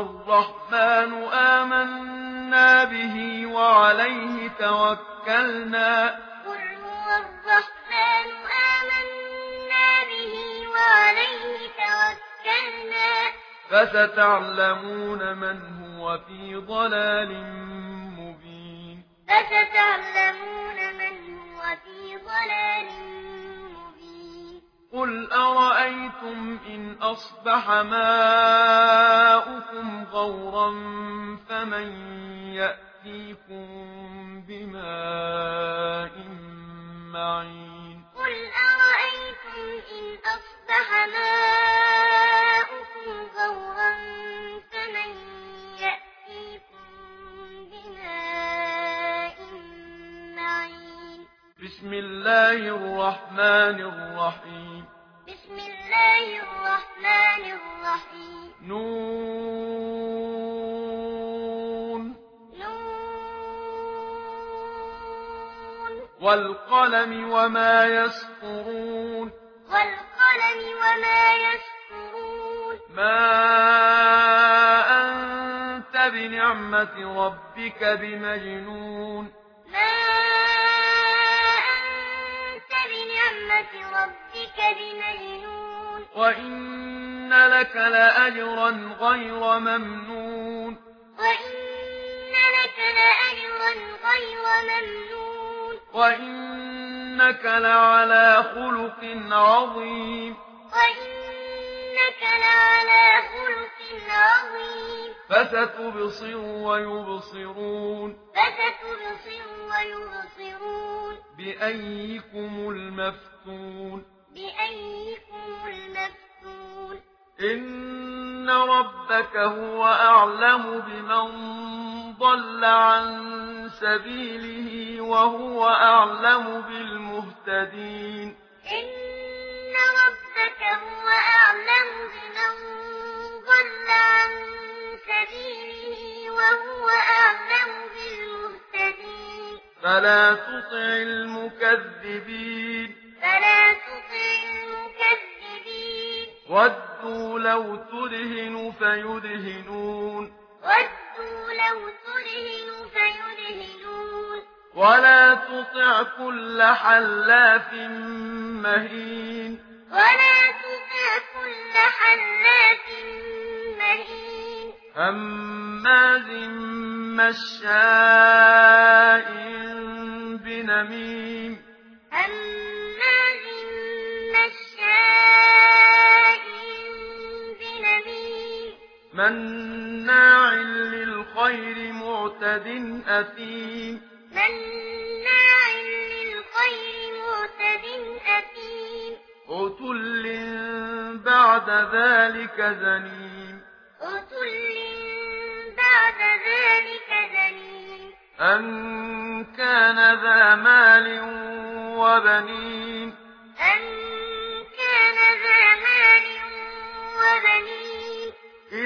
الرحمن آمنا به وعليه توكلنا. قل هو الرحمن آمنا به وعليه توكلنا. فستعلمون من هو في ضلال مبين. فستعلمون من هو في ضلال مبين. قل أرأيتم إن أصبح ماؤكم يأتيكم بماء معين قل أرأيتم إن أصبح ماؤكم غورا فمن يأتيكم بماء معين بسم الله الرحمن الرحيم بسم الله الرحمن الرحيم نون والقلم وما يسطرون. والقلم وما يسطرون. ما أنت بنعمة ربك بمجنون. ما أنت بنعمة ربك بمجنون. وإن لك لأجرا غير ممنون. وإنك لعلى خلق عظيم. وإنك لعلى خلق عظيم. فستبصر ويبصرون. فستبصر ويبصرون. بأيكم المفتون. بأيكم المفتون. إن ربك هو أعلم بمن ضل عن سبيله وهو أعلم بالمهتدين إن ربك هو أعلم بمن ضل عن سبيله وهو أعلم بالمهتدين. فلا تطع المكذبين. فلا تطع المكذبين. ودوا لو تدهن فيدهنون. ودوا لو ولا تطع كل حلاف مهين ولا تطع كل حلاف مهين هماز مشاء بنميم هماز مشاء بنميم مناع للخير معتد أثيم مناع للخير معتد أثيم. عتل بعد ذلك زنيم. عتل بعد ذلك زنيم. أن كان ذا مال وبنين